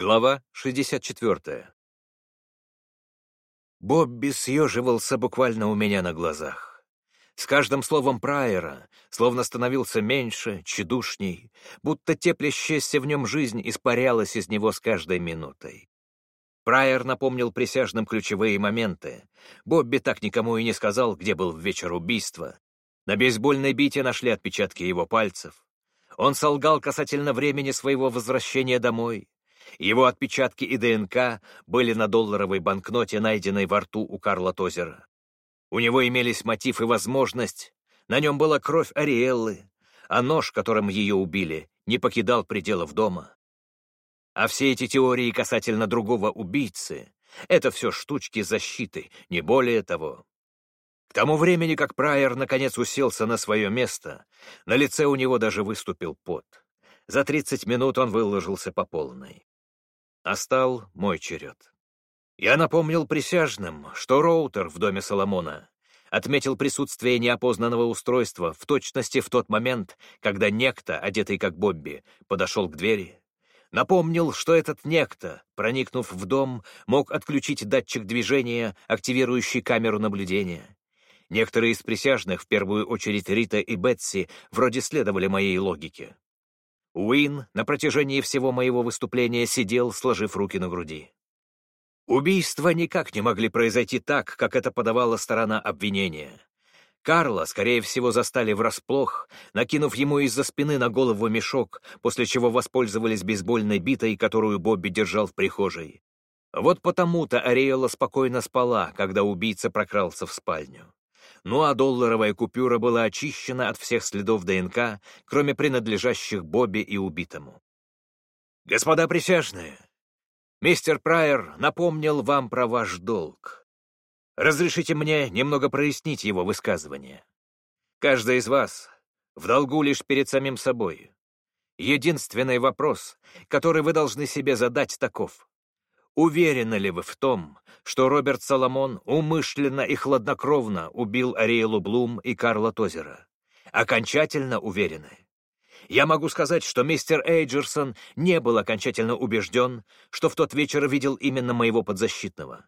Глава 64. Бобби съеживался буквально у меня на глазах. С каждым словом Прайера словно становился меньше, тщедушней, будто теплящаяся в нем жизнь испарялась из него с каждой минутой. Прайер напомнил присяжным ключевые моменты. Бобби так никому и не сказал, где был в вечер убийства. На бейсбольной бите нашли отпечатки его пальцев. Он солгал касательно времени своего возвращения домой. Его отпечатки и ДНК были на долларовой банкноте, найденной во рту у Карла Тозера. У него имелись мотив и возможность. На нем была кровь Ариэллы, а нож, которым ее убили, не покидал пределов дома. А все эти теории касательно другого убийцы — это все штучки защиты, не более того. К тому времени, как Прайер наконец уселся на свое место, на лице у него даже выступил пот. За 30 минут он выложился по полной. Настал мой черед. Я напомнил присяжным, что роутер в доме Соломона отметил присутствие неопознанного устройства в точности в тот момент, когда некто, одетый как Бобби, подошел к двери. Напомнил, что этот некто, проникнув в дом, мог отключить датчик движения, активирующий камеру наблюдения. Некоторые из присяжных, в первую очередь Рита и Бетси, вроде следовали моей логике. Уин на протяжении всего моего выступления сидел, сложив руки на груди. Убийства никак не могли произойти так, как это подавала сторона обвинения. Карла, скорее всего, застали врасплох, накинув ему из-за спины на голову мешок, после чего воспользовались бейсбольной битой, которую Бобби держал в прихожей. Вот потому-то Ариэла спокойно спала, когда убийца прокрался в спальню ну а долларовая купюра была очищена от всех следов ДНК, кроме принадлежащих Бобби и убитому. «Господа присяжные, мистер Прайер напомнил вам про ваш долг. Разрешите мне немного прояснить его высказывание. Каждый из вас в долгу лишь перед самим собой. Единственный вопрос, который вы должны себе задать, таков. Уверены ли вы в том, что Роберт Соломон умышленно и хладнокровно убил Ариэлу Блум и Карла Тозера? Окончательно уверены? Я могу сказать, что мистер Эйджерсон не был окончательно убежден, что в тот вечер видел именно моего подзащитного.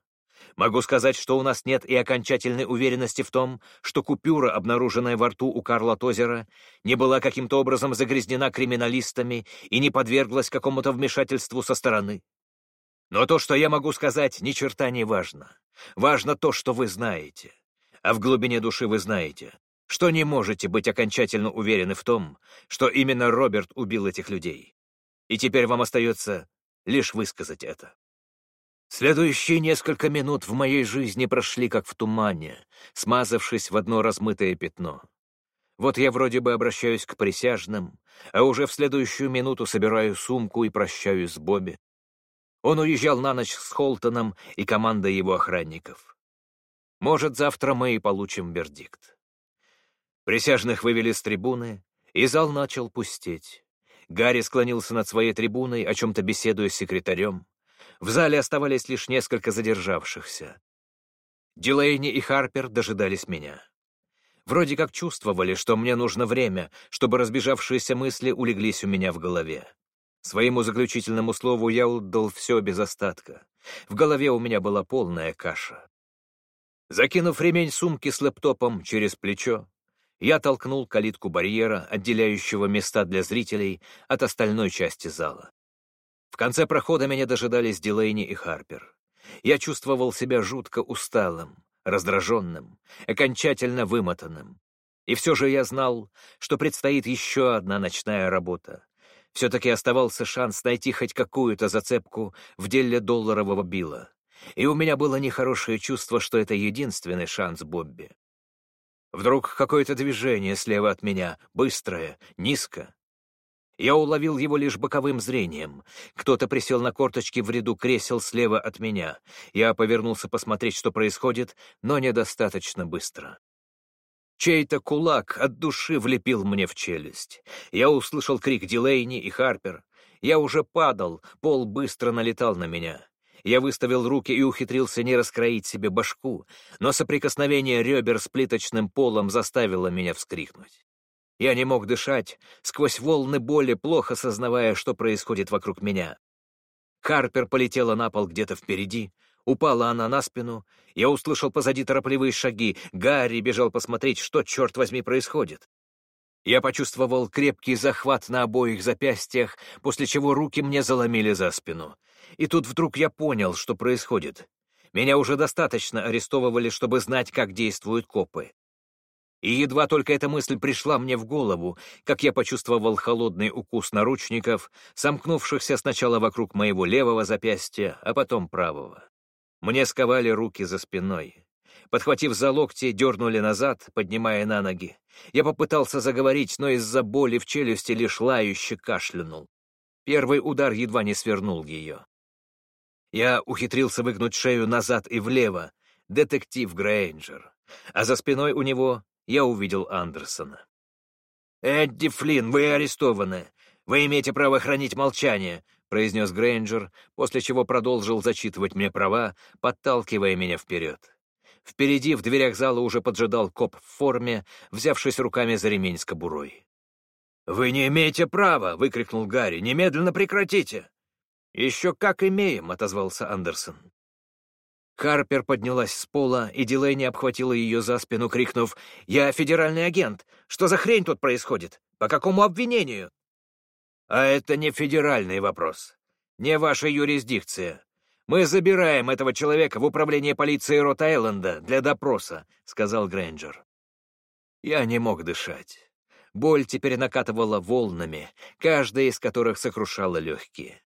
Могу сказать, что у нас нет и окончательной уверенности в том, что купюра, обнаруженная во рту у Карла Тозера, не была каким-то образом загрязнена криминалистами и не подверглась какому-то вмешательству со стороны. Но то, что я могу сказать, ни черта не важно. Важно то, что вы знаете. А в глубине души вы знаете, что не можете быть окончательно уверены в том, что именно Роберт убил этих людей. И теперь вам остается лишь высказать это. Следующие несколько минут в моей жизни прошли как в тумане, смазавшись в одно размытое пятно. Вот я вроде бы обращаюсь к присяжным, а уже в следующую минуту собираю сумку и прощаюсь с Бобби. Он уезжал на ночь с Холтоном и командой его охранников. Может, завтра мы и получим вердикт. Присяжных вывели с трибуны, и зал начал пустеть. Гарри склонился над своей трибуной, о чем-то беседуя с секретарем. В зале оставались лишь несколько задержавшихся. Дилейни и Харпер дожидались меня. Вроде как чувствовали, что мне нужно время, чтобы разбежавшиеся мысли улеглись у меня в голове. Своему заключительному слову я отдал все без остатка. В голове у меня была полная каша. Закинув ремень сумки с лэптопом через плечо, я толкнул калитку барьера, отделяющего места для зрителей от остальной части зала. В конце прохода меня дожидались Дилейни и Харпер. Я чувствовал себя жутко усталым, раздраженным, окончательно вымотанным. И все же я знал, что предстоит еще одна ночная работа, все-таки оставался шанс найти хоть какую-то зацепку в деле долларового Билла. И у меня было нехорошее чувство, что это единственный шанс Бобби. Вдруг какое-то движение слева от меня, быстрое, низко. Я уловил его лишь боковым зрением. Кто-то присел на корточки в ряду кресел слева от меня. Я повернулся посмотреть, что происходит, но недостаточно быстро. Чей-то кулак от души влепил мне в челюсть. Я услышал крик Дилейни и Харпер. Я уже падал, пол быстро налетал на меня. Я выставил руки и ухитрился не раскроить себе башку, но соприкосновение ребер с плиточным полом заставило меня вскрикнуть. Я не мог дышать, сквозь волны боли, плохо сознавая, что происходит вокруг меня. Харпер полетела на пол где-то впереди, упала она на спину, я услышал позади торопливые шаги, Гарри бежал посмотреть, что, черт возьми, происходит. Я почувствовал крепкий захват на обоих запястьях, после чего руки мне заломили за спину. И тут вдруг я понял, что происходит. Меня уже достаточно арестовывали, чтобы знать, как действуют копы. И едва только эта мысль пришла мне в голову, как я почувствовал холодный укус наручников, сомкнувшихся сначала вокруг моего левого запястья, а потом правого. Мне сковали руки за спиной. Подхватив за локти, дернули назад, поднимая на ноги. Я попытался заговорить, но из-за боли в челюсти лишь лающе кашлянул. Первый удар едва не свернул ее. Я ухитрился выгнуть шею назад и влево, детектив Грейнджер, а за спиной у него я увидел Андерсона. «Эдди Флинн, вы арестованы. Вы имеете право хранить молчание», — произнес Грейнджер, после чего продолжил зачитывать мне права, подталкивая меня вперед. Впереди, в дверях зала, уже поджидал коп в форме, взявшись руками за ремень с кобурой. «Вы не имеете права!» — выкрикнул Гарри. «Немедленно прекратите!» «Еще как имеем!» — отозвался Андерсон. Харпер поднялась с пола, и Дилейни обхватила ее за спину, крикнув «Я федеральный агент! Что за хрень тут происходит? По какому обвинению?» «А это не федеральный вопрос. Не ваша юрисдикция. Мы забираем этого человека в управление полиции Рот-Айленда для допроса», — сказал Грэнджер. Я не мог дышать. Боль теперь накатывала волнами, каждая из которых сокрушала легкие.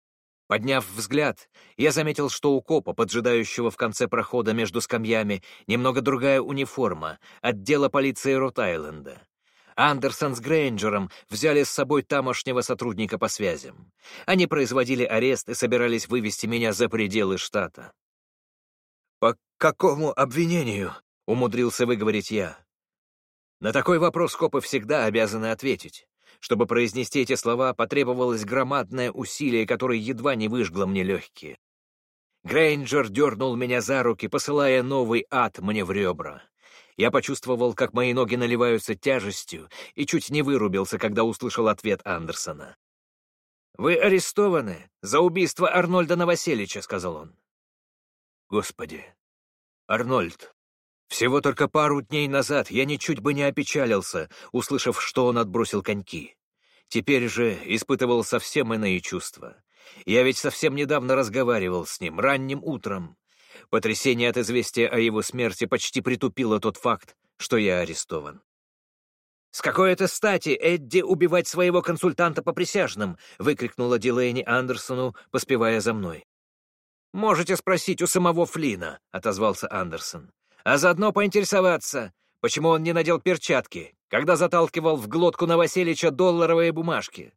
Подняв взгляд, я заметил, что у копа, поджидающего в конце прохода между скамьями, немного другая униформа, отдела полиции Рот-Айленда. Андерсон с Грейнджером взяли с собой тамошнего сотрудника по связям. Они производили арест и собирались вывести меня за пределы штата. «По какому обвинению?» — умудрился выговорить я. На такой вопрос копы всегда обязаны ответить. Чтобы произнести эти слова, потребовалось громадное усилие, которое едва не выжгло мне легкие. Грейнджер дернул меня за руки, посылая новый ад мне в ребра. Я почувствовал, как мои ноги наливаются тяжестью, и чуть не вырубился, когда услышал ответ Андерсона. «Вы арестованы за убийство Арнольда Новоселича», — сказал он. «Господи, Арнольд, всего только пару дней назад я ничуть бы не опечалился, услышав, что он отбросил коньки. Теперь же испытывал совсем иные чувства. Я ведь совсем недавно разговаривал с ним, ранним утром. Потрясение от известия о его смерти почти притупило тот факт, что я арестован. «С какой это стати Эдди убивать своего консультанта по присяжным?» — выкрикнула Дилейни Андерсону, поспевая за мной. «Можете спросить у самого Флина», — отозвался Андерсон а заодно поинтересоваться, почему он не надел перчатки, когда заталкивал в глотку Новоселича долларовые бумажки.